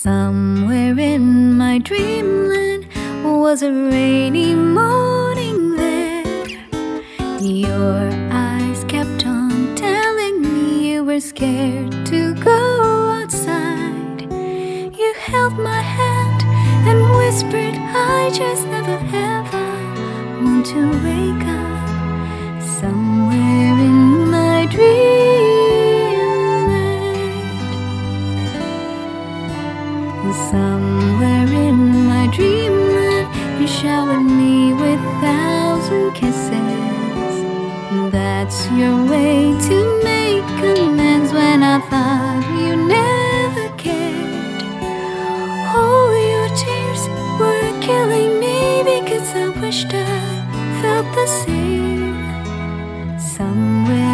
Somewhere in my dreamland was a rainy morning there. Your eyes kept on telling me you were scared to go outside. You held my hand and whispered, I just never ever want to wake up Somewhere in my dreamland, you showered me with thousand kisses. That's your way to make amends when I thought you never cared. All your tears were killing me because I wished I felt the same. Somewhere.